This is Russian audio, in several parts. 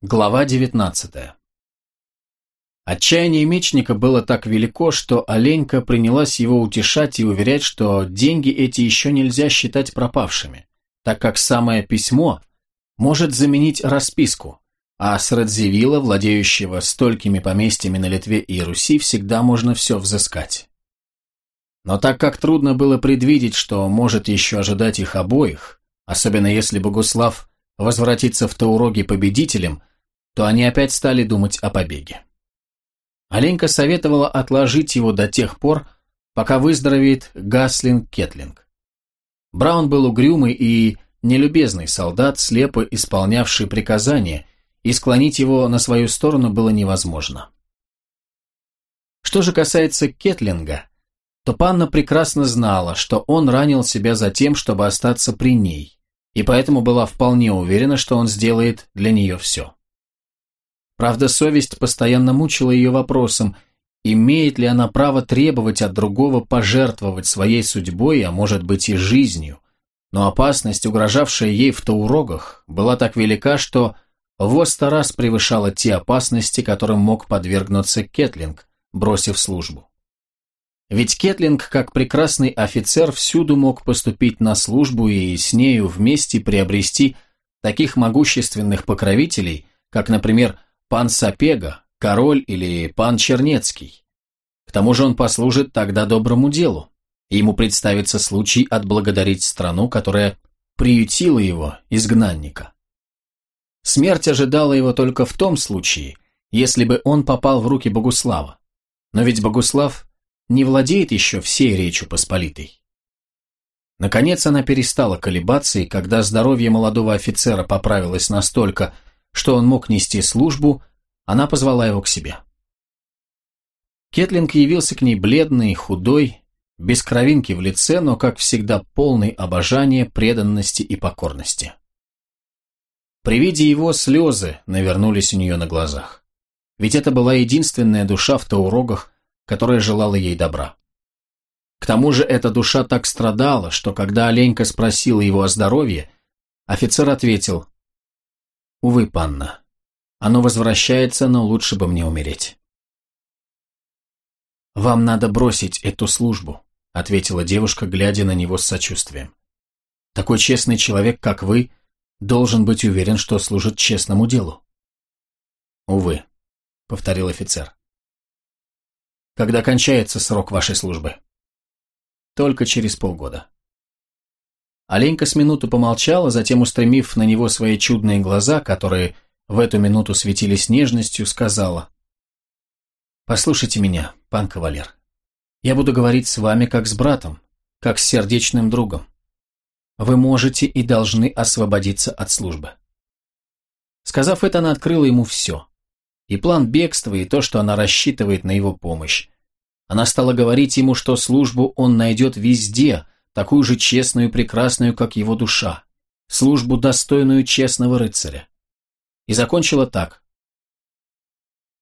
Глава 19 Отчаяние мечника было так велико, что Оленька принялась его утешать и уверять, что деньги эти еще нельзя считать пропавшими, так как самое письмо может заменить расписку, а с Радзивилла, владеющего столькими поместьями на Литве и Руси, всегда можно все взыскать. Но так как трудно было предвидеть, что может еще ожидать их обоих, особенно если Богуслав возвратится в Тауроги победителем, то они опять стали думать о побеге. Оленька советовала отложить его до тех пор, пока выздоровеет Гаслинг Кетлинг. Браун был угрюмый и нелюбезный солдат, слепо исполнявший приказания, и склонить его на свою сторону было невозможно. Что же касается Кетлинга, то панна прекрасно знала, что он ранил себя за тем, чтобы остаться при ней, и поэтому была вполне уверена, что он сделает для нее все. Правда, совесть постоянно мучила ее вопросом, имеет ли она право требовать от другого пожертвовать своей судьбой, а может быть и жизнью. Но опасность, угрожавшая ей в Таурогах, была так велика, что в сто раз превышала те опасности, которым мог подвергнуться Кетлинг, бросив службу. Ведь Кетлинг, как прекрасный офицер, всюду мог поступить на службу и с нею вместе приобрести таких могущественных покровителей, как, например, пан Сапега, король или пан Чернецкий. К тому же он послужит тогда доброму делу, ему представится случай отблагодарить страну, которая приютила его, изгнанника. Смерть ожидала его только в том случае, если бы он попал в руки Богуслава. Но ведь Богуслав не владеет еще всей Речью Посполитой. Наконец она перестала колебаться, и когда здоровье молодого офицера поправилось настолько, что он мог нести службу, она позвала его к себе. Кетлинг явился к ней бледный, худой, без кровинки в лице, но, как всегда, полный обожания, преданности и покорности. При виде его слезы навернулись у нее на глазах. Ведь это была единственная душа в Таурогах, которая желала ей добра. К тому же эта душа так страдала, что когда Оленька спросила его о здоровье, офицер ответил Увы, панна. Оно возвращается, но лучше бы мне умереть. «Вам надо бросить эту службу», — ответила девушка, глядя на него с сочувствием. «Такой честный человек, как вы, должен быть уверен, что служит честному делу». «Увы», — повторил офицер. «Когда кончается срок вашей службы?» «Только через полгода». Оленька с минуту помолчала, затем, устремив на него свои чудные глаза, которые в эту минуту светились нежностью, сказала «Послушайте меня, пан кавалер. Я буду говорить с вами как с братом, как с сердечным другом. Вы можете и должны освободиться от службы». Сказав это, она открыла ему все. И план бегства, и то, что она рассчитывает на его помощь. Она стала говорить ему, что службу он найдет везде – такую же честную и прекрасную, как его душа, службу, достойную честного рыцаря. И закончила так.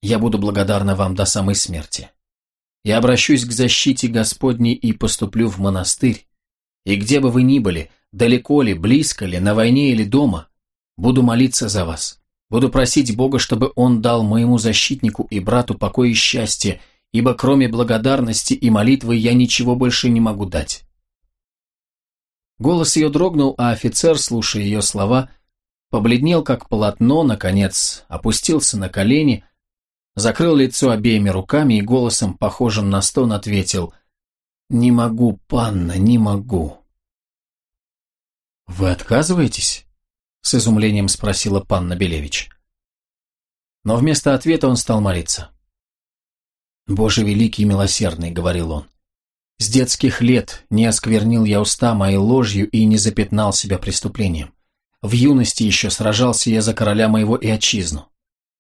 «Я буду благодарна вам до самой смерти. Я обращусь к защите Господней и поступлю в монастырь, и где бы вы ни были, далеко ли, близко ли, на войне или дома, буду молиться за вас, буду просить Бога, чтобы Он дал моему защитнику и брату покой и счастье, ибо кроме благодарности и молитвы я ничего больше не могу дать. Голос ее дрогнул, а офицер, слушая ее слова, побледнел как полотно, наконец опустился на колени, закрыл лицо обеими руками и голосом, похожим на стон, ответил «Не могу, панна, не могу». «Вы отказываетесь?» — с изумлением спросила панна Белевич. Но вместо ответа он стал молиться. «Боже великий и милосердный», — говорил он, с детских лет не осквернил я уста моей ложью и не запятнал себя преступлением. В юности еще сражался я за короля моего и отчизну.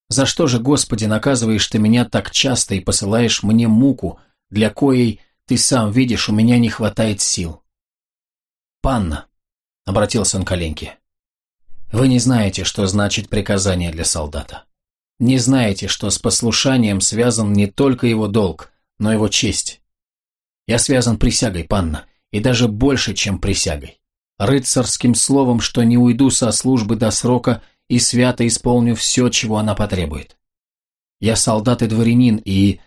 За что же, Господи, наказываешь ты меня так часто и посылаешь мне муку, для коей, ты сам видишь, у меня не хватает сил? «Панна», — обратился он к Оленьке, — «вы не знаете, что значит приказание для солдата. Не знаете, что с послушанием связан не только его долг, но его честь. Я связан присягой, панна, и даже больше, чем присягой. Рыцарским словом, что не уйду со службы до срока и свято исполню все, чего она потребует. Я солдат и дворянин, и,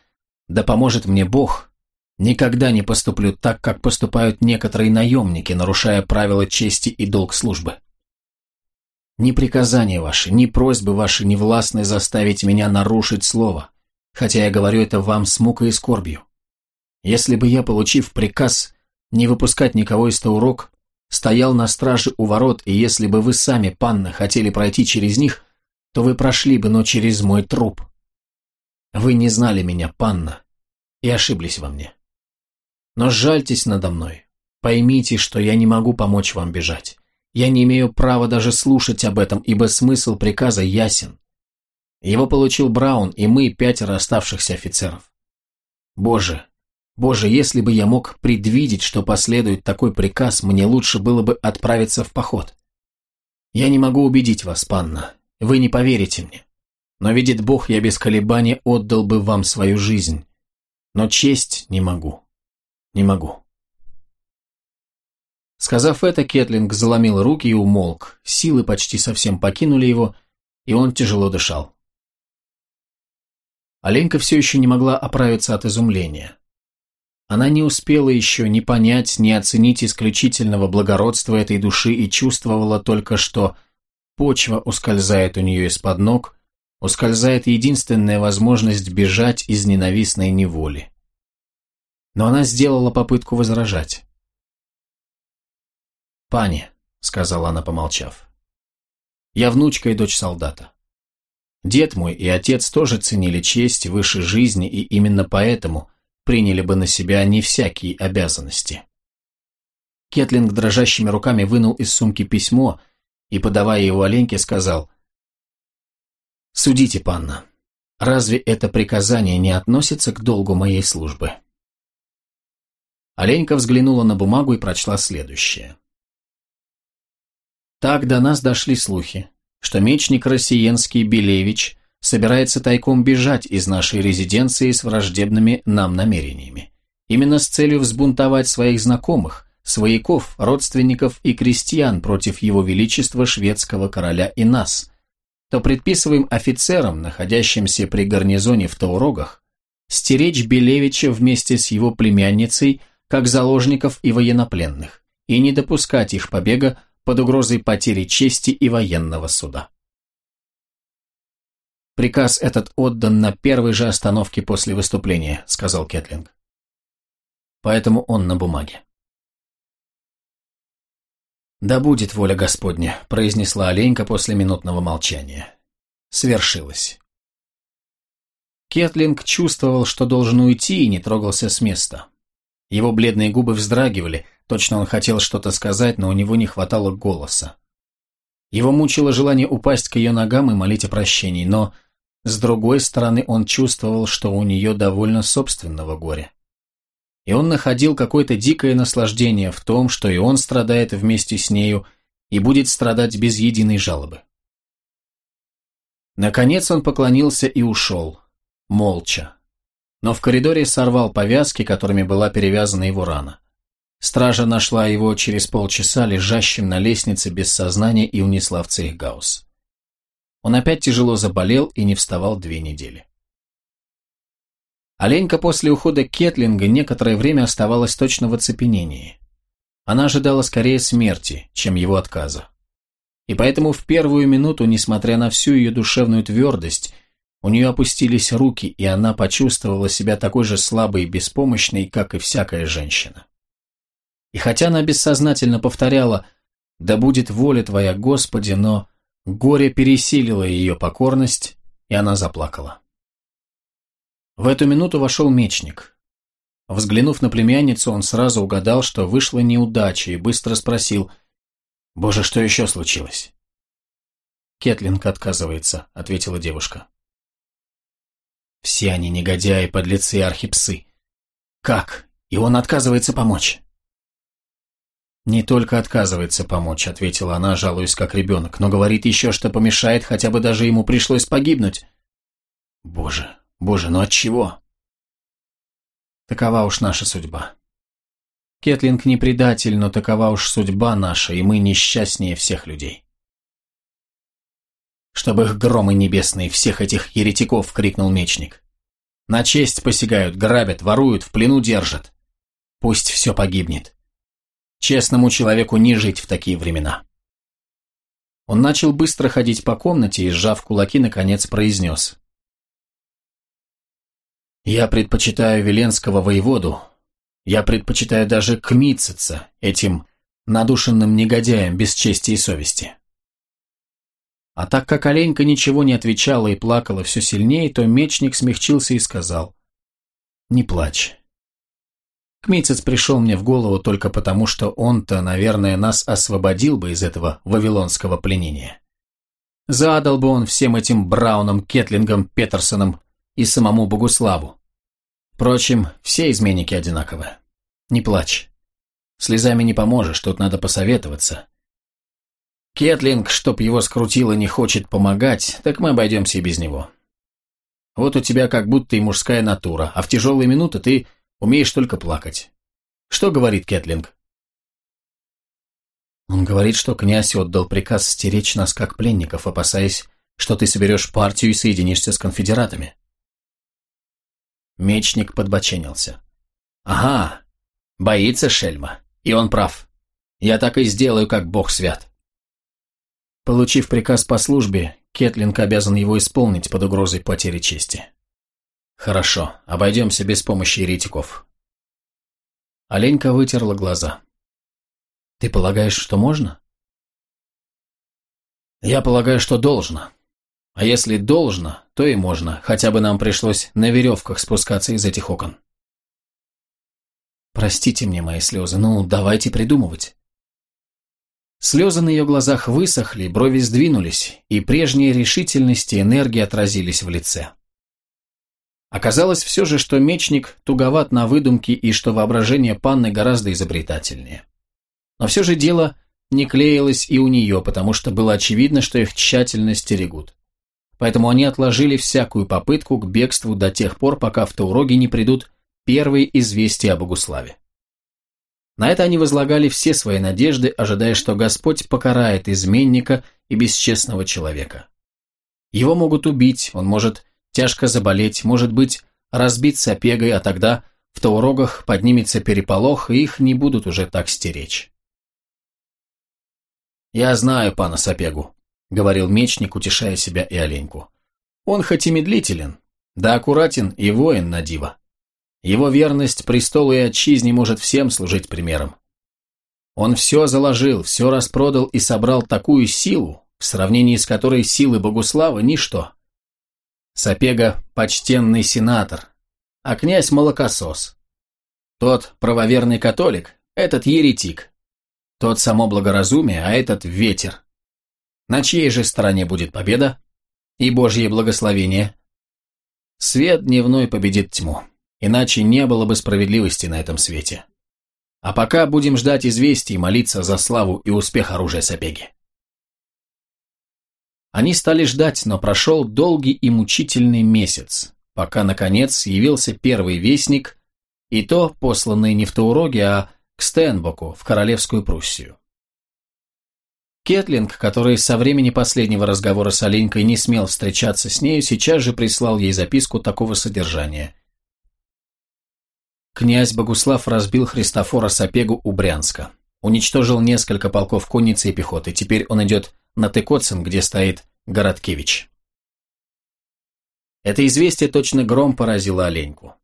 да поможет мне Бог, никогда не поступлю так, как поступают некоторые наемники, нарушая правила чести и долг службы. Ни приказания ваши, ни просьбы ваши не властны заставить меня нарушить слово, хотя я говорю это вам с мукой и скорбью. Если бы я, получив приказ не выпускать никого из Таурок, стоял на страже у ворот, и если бы вы сами, панна, хотели пройти через них, то вы прошли бы, но через мой труп. Вы не знали меня, панна, и ошиблись во мне. Но жальтесь надо мной, поймите, что я не могу помочь вам бежать. Я не имею права даже слушать об этом, ибо смысл приказа ясен. Его получил Браун и мы, пятеро оставшихся офицеров. Боже, боже, если бы я мог предвидеть, что последует такой приказ, мне лучше было бы отправиться в поход. Я не могу убедить вас, панна, вы не поверите мне. Но, видит Бог, я без колебаний отдал бы вам свою жизнь. Но честь не могу. Не могу. Сказав это, Кетлинг заломил руки и умолк. Силы почти совсем покинули его, и он тяжело дышал. Оленька все еще не могла оправиться от изумления. Она не успела еще ни понять, ни оценить исключительного благородства этой души и чувствовала только, что почва ускользает у нее из-под ног, ускользает единственная возможность бежать из ненавистной неволи. Но она сделала попытку возражать. «Пани», — сказала она, помолчав, — «я внучка и дочь солдата. Дед мой и отец тоже ценили честь выше жизни, и именно поэтому приняли бы на себя не всякие обязанности». Кетлинг дрожащими руками вынул из сумки письмо и, подавая его Оленьке, сказал — Судите, панна, разве это приказание не относится к долгу моей службы? Оленька взглянула на бумагу и прочла следующее. Так до нас дошли слухи, что мечник Россиенский Белевич собирается тайком бежать из нашей резиденции с враждебными нам намерениями. Именно с целью взбунтовать своих знакомых, свояков, родственников и крестьян против его величества шведского короля и нас, то предписываем офицерам, находящимся при гарнизоне в Таурогах, стеречь Белевича вместе с его племянницей, как заложников и военнопленных, и не допускать их побега под угрозой потери чести и военного суда. «Приказ этот отдан на первой же остановке после выступления», — сказал Кетлинг. «Поэтому он на бумаге». «Да будет воля Господня», – произнесла оленька после минутного молчания. Свершилось. Кетлинг чувствовал, что должен уйти, и не трогался с места. Его бледные губы вздрагивали, точно он хотел что-то сказать, но у него не хватало голоса. Его мучило желание упасть к ее ногам и молить о прощении, но, с другой стороны, он чувствовал, что у нее довольно собственного горя и он находил какое-то дикое наслаждение в том, что и он страдает вместе с нею и будет страдать без единой жалобы. Наконец он поклонился и ушел, молча. Но в коридоре сорвал повязки, которыми была перевязана его рана. Стража нашла его через полчаса лежащим на лестнице без сознания и унесла в Цейхгаус. Он опять тяжело заболел и не вставал две недели. Оленька после ухода Кетлинга некоторое время оставалась точно в оцепенении. Она ожидала скорее смерти, чем его отказа. И поэтому в первую минуту, несмотря на всю ее душевную твердость, у нее опустились руки, и она почувствовала себя такой же слабой и беспомощной, как и всякая женщина. И хотя она бессознательно повторяла «Да будет воля Твоя, Господи», но горе пересилило ее покорность, и она заплакала. В эту минуту вошел мечник. Взглянув на племянницу, он сразу угадал, что вышла неудача, и быстро спросил, «Боже, что еще случилось?» «Кетлинг отказывается», — ответила девушка. «Все они негодяи, подлецы и архипсы. Как? И он отказывается помочь?» «Не только отказывается помочь», — ответила она, жалуясь как ребенок, «но говорит еще, что помешает, хотя бы даже ему пришлось погибнуть». «Боже, Боже, ну от чего? Такова уж наша судьба. Кетлинг не предатель, но такова уж судьба наша, и мы несчастнее всех людей. «Чтобы их громы небесные, всех этих еретиков!» — крикнул мечник. «На честь посягают, грабят, воруют, в плену держат. Пусть все погибнет. Честному человеку не жить в такие времена». Он начал быстро ходить по комнате и, сжав кулаки, наконец произнес. «Я предпочитаю Веленского воеводу. Я предпочитаю даже Кмитцица, этим надушенным негодяем без чести и совести». А так как оленька ничего не отвечала и плакала все сильнее, то мечник смягчился и сказал, «Не плачь. Кмитцец пришел мне в голову только потому, что он-то, наверное, нас освободил бы из этого вавилонского пленения. Задал бы он всем этим Брауном, Кетлингом, Петерсоном и самому Богуславу. Впрочем, все изменники одинаковы. Не плачь. Слезами не поможешь, тут надо посоветоваться. Кетлинг, чтоб его скрутило, не хочет помогать, так мы обойдемся и без него. Вот у тебя как будто и мужская натура, а в тяжелые минуты ты Умеешь только плакать. Что говорит Кетлинг? Он говорит, что князь отдал приказ стеречь нас как пленников, опасаясь, что ты соберешь партию и соединишься с конфедератами. Мечник подбоченился. Ага, боится шельма. И он прав. Я так и сделаю, как бог свят. Получив приказ по службе, Кетлинг обязан его исполнить под угрозой потери чести. Хорошо, обойдемся без помощи еретиков. Оленька вытерла глаза. Ты полагаешь, что можно? Я полагаю, что должно. А если должно, то и можно, хотя бы нам пришлось на веревках спускаться из этих окон. Простите мне мои слезы, ну давайте придумывать. Слезы на ее глазах высохли, брови сдвинулись, и прежние решительность и энергия отразились в лице. Оказалось все же, что мечник туговат на выдумки и что воображение панны гораздо изобретательнее. Но все же дело не клеилось и у нее, потому что было очевидно, что их тщательно стерегут. Поэтому они отложили всякую попытку к бегству до тех пор, пока в Тауроге не придут первые известия о Богуславе. На это они возлагали все свои надежды, ожидая, что Господь покарает изменника и бесчестного человека. Его могут убить, он может тяжко заболеть, может быть, разбиться опегой, а тогда в Таурогах поднимется переполох, и их не будут уже так стеречь. «Я знаю пана Сапегу», — говорил мечник, утешая себя и оленьку. «Он хоть и медлителен, да аккуратен и воин на диво. Его верность престолу и отчизне может всем служить примером. Он все заложил, все распродал и собрал такую силу, в сравнении с которой силы Богуслава – ничто. Сапега – почтенный сенатор, а князь – молокосос. Тот правоверный католик, этот еретик. Тот само благоразумие, а этот ветер. На чьей же стороне будет победа и Божье благословение? Свет дневной победит тьму, иначе не было бы справедливости на этом свете. А пока будем ждать известий и молиться за славу и успех оружия Сапеги. Они стали ждать, но прошел долгий и мучительный месяц, пока, наконец, явился первый вестник, и то посланный не в Тауроге, а к Стенбоку, в Королевскую Пруссию. Кетлинг, который со времени последнего разговора с Оленькой не смел встречаться с нею, сейчас же прислал ей записку такого содержания. Князь Богуслав разбил Христофора Сапегу у Брянска. Уничтожил несколько полков конницы и пехоты. Теперь он идет на Тыкоцин, где стоит Городкевич. Это известие точно гром поразило Оленьку.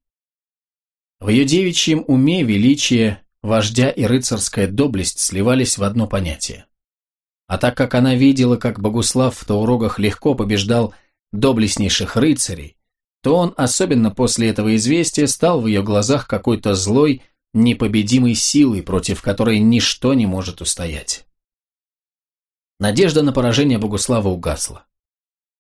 В ее девичьем уме величие вождя и рыцарская доблесть сливались в одно понятие. А так как она видела, как Богуслав в Таурогах легко побеждал доблестнейших рыцарей, то он, особенно после этого известия, стал в ее глазах какой-то злой, непобедимой силой, против которой ничто не может устоять. Надежда на поражение Богуслава угасла.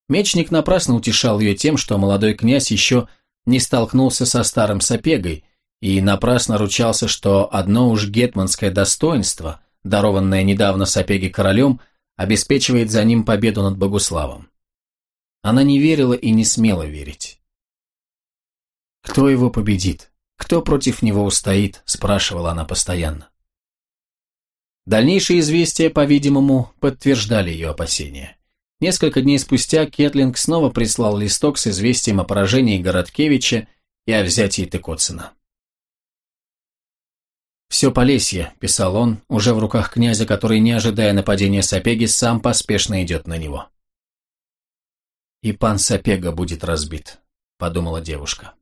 Мечник напрасно утешал ее тем, что молодой князь еще не столкнулся со старым сапегой, и напрасно ручался, что одно уж гетманское достоинство, дарованное недавно сапеге королем, обеспечивает за ним победу над Богуславом. Она не верила и не смела верить. «Кто его победит? Кто против него устоит?» – спрашивала она постоянно. Дальнейшие известия, по-видимому, подтверждали ее опасения. Несколько дней спустя Кетлинг снова прислал листок с известием о поражении Городкевича и о взятии Тыкоцина. «Все Полесье», — писал он, уже в руках князя, который, не ожидая нападения Сапеги, сам поспешно идет на него. «И пан Сапега будет разбит», — подумала девушка.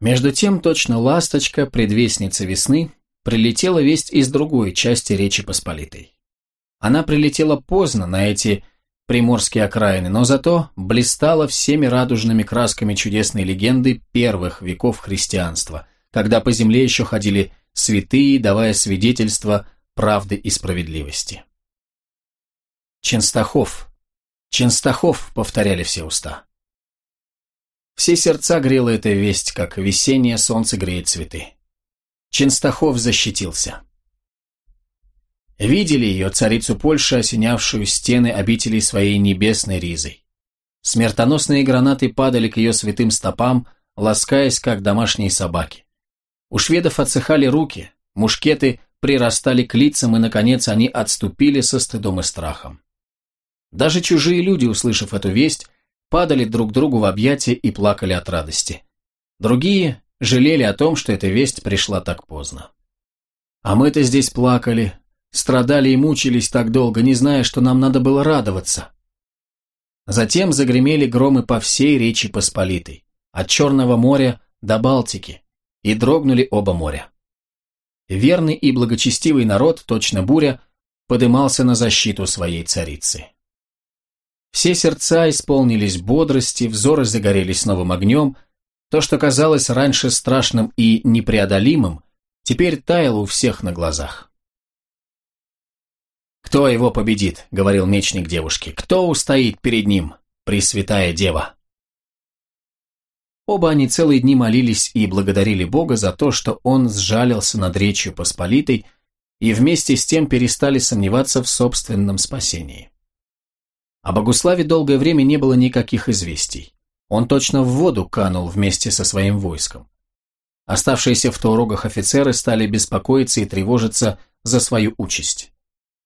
Между тем, точно ласточка, предвестница весны, прилетела весть из другой части Речи Посполитой. Она прилетела поздно на эти приморские окраины, но зато блистала всеми радужными красками чудесной легенды первых веков христианства, когда по земле еще ходили святые, давая свидетельство правды и справедливости. Ченстахов, Ченстахов, повторяли все уста. Все сердца грела эта весть, как весеннее солнце греет цветы. Ченстахов защитился. Видели ее, царицу Польши, осенявшую стены обителей своей небесной ризой. Смертоносные гранаты падали к ее святым стопам, ласкаясь, как домашние собаки. У шведов отсыхали руки, мушкеты прирастали к лицам, и, наконец, они отступили со стыдом и страхом. Даже чужие люди, услышав эту весть, падали друг другу в объятия и плакали от радости. Другие жалели о том, что эта весть пришла так поздно. А мы-то здесь плакали, страдали и мучились так долго, не зная, что нам надо было радоваться. Затем загремели громы по всей Речи Посполитой, от Черного моря до Балтики, и дрогнули оба моря. Верный и благочестивый народ, точно буря, подымался на защиту своей царицы. Все сердца исполнились бодрости, взоры загорелись новым огнем, то, что казалось раньше страшным и непреодолимым, теперь таяло у всех на глазах. «Кто его победит?» — говорил мечник девушке. «Кто устоит перед ним, Пресвятая Дева?» Оба они целые дни молились и благодарили Бога за то, что он сжалился над Речью Посполитой и вместе с тем перестали сомневаться в собственном спасении. О Богуславе долгое время не было никаких известий. Он точно в воду канул вместе со своим войском. Оставшиеся в Таурогах офицеры стали беспокоиться и тревожиться за свою участь.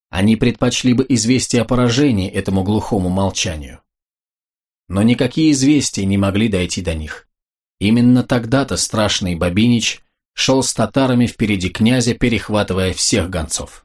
Они предпочли бы известие о поражении этому глухому молчанию. Но никакие известия не могли дойти до них. Именно тогда-то страшный Бабинич шел с татарами впереди князя, перехватывая всех гонцов.